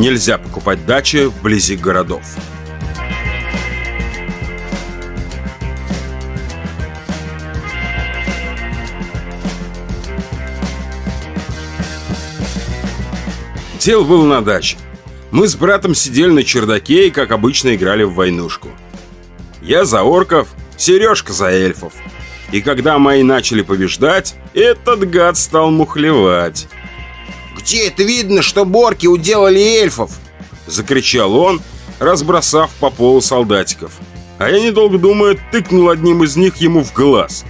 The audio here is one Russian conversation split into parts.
нельзя покупать дачи вблизи городов. Дело было на даче. Мы с братом сидели на чердаке и, как обычно, играли в войнушку. Я за орков, Сережка за эльфов. И когда мои начали побеждать, этот гад стал мухлевать. «Где это видно, что борки уделали эльфов?» Закричал он, разбросав по полу солдатиков. А я, недолго думая, тыкнул одним из них ему в глаз.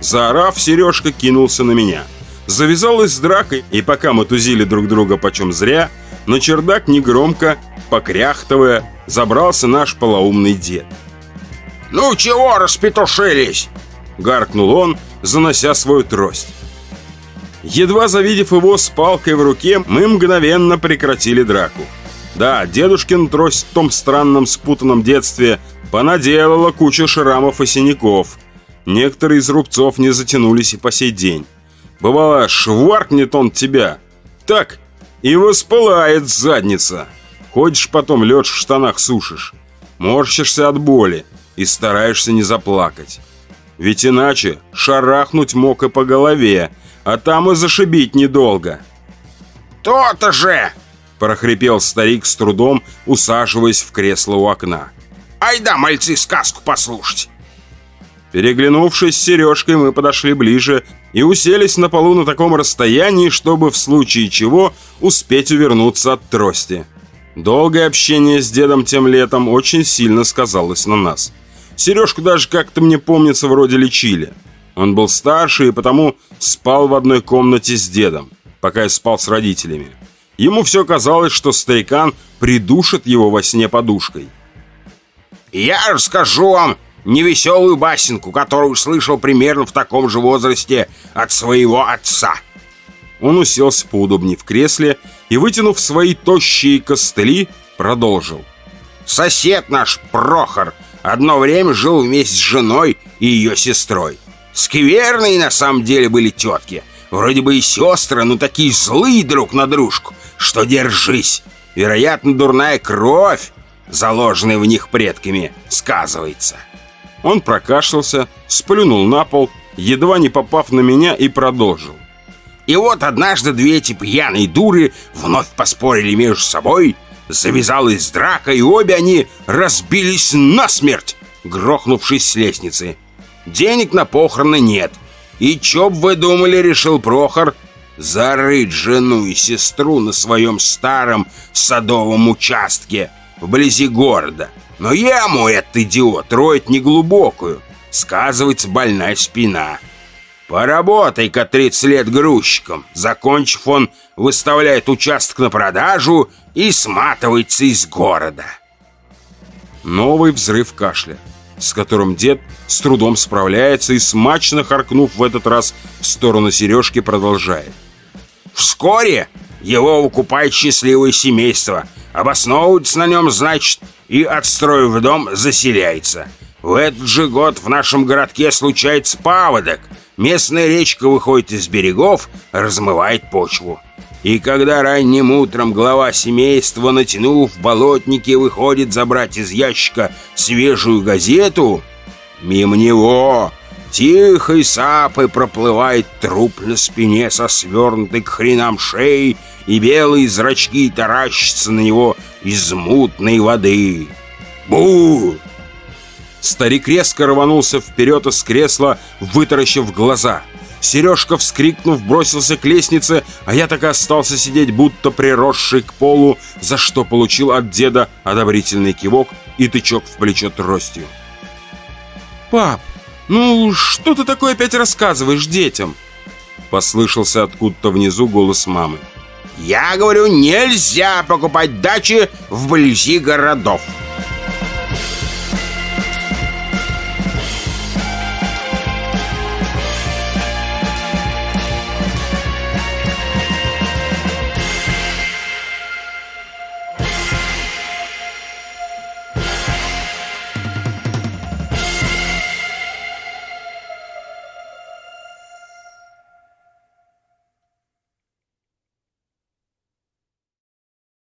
Заорав, Сережка кинулся на меня. Завязалась драка, и пока мы тузили друг друга почем зря, на чердак негромко, покряхтывая, забрался наш полоумный дед. «Ну чего распетушились?» Гаркнул он, занося свою трость. Едва завидев его с палкой в руке, мы мгновенно прекратили драку. Да, дедушкин трость в том странном спутанном детстве понаделала кучу шрамов и синяков. Некоторые из рубцов не затянулись и по сей день. Бывало, шваркнет он тебя. Так, и воспылает задница. Ходишь потом, лед в штанах сушишь. Морщишься от боли и стараешься не заплакать. Ведь иначе шарахнуть мог и по голове, а там и зашибить недолго. «То-то же!» – прохрипел старик с трудом, усаживаясь в кресло у окна. «Ай да, мальцы, сказку послушать!» Переглянувшись с Сережкой, мы подошли ближе и уселись на полу на таком расстоянии, чтобы в случае чего успеть увернуться от трости. Долгое общение с дедом тем летом очень сильно сказалось на нас – Сережку даже как-то мне помнится вроде лечили. Он был старше и потому спал в одной комнате с дедом, пока я спал с родителями. Ему все казалось, что старикан придушит его во сне подушкой. «Я расскажу вам невеселую басенку, которую слышал примерно в таком же возрасте от своего отца». Он уселся поудобнее в кресле и, вытянув свои тощие костыли, продолжил. «Сосед наш, Прохор, Одно время жил вместе с женой и ее сестрой. Скверные на самом деле были тетки. Вроде бы и сестры, но такие злые друг на дружку, что держись. Вероятно, дурная кровь, заложенная в них предками, сказывается. Он прокашлялся, сплюнул на пол, едва не попав на меня, и продолжил. И вот однажды две эти пьяные дуры вновь поспорили между собой Завязалась драка, и обе они разбились насмерть, грохнувшись с лестницы. Денег на похороны нет. И чё б вы думали, решил Прохор, зарыть жену и сестру на своем старом садовом участке вблизи города. Но яму этот идиот роет неглубокую. Сказывается больная спина. Поработай-ка 30 лет грузчиком. Закончив, он выставляет участок на продажу и сматывается из города. Новый взрыв кашля, с которым дед с трудом справляется и, смачно харкнув в этот раз в сторону сережки, продолжает. Вскоре его выкупает счастливое семейство, обосновывается на нем, значит, и, отстроив дом, заселяется. В этот же год в нашем городке случается паводок – Местная речка выходит из берегов, размывает почву. И когда ранним утром глава семейства, натянув болотники, выходит забрать из ящика свежую газету, мимо него тихой сапой проплывает труп на спине со свернутой к хренам шеей, и белые зрачки таращатся на него из мутной воды. Бу! Старик резко рванулся вперед из кресла, вытаращив глаза. Сережка, вскрикнув, бросился к лестнице, а я так и остался сидеть, будто приросший к полу, за что получил от деда одобрительный кивок и тычок в плечо тростью. «Пап, ну что ты такое опять рассказываешь детям?» Послышался откуда-то внизу голос мамы. «Я говорю, нельзя покупать дачи вблизи городов!»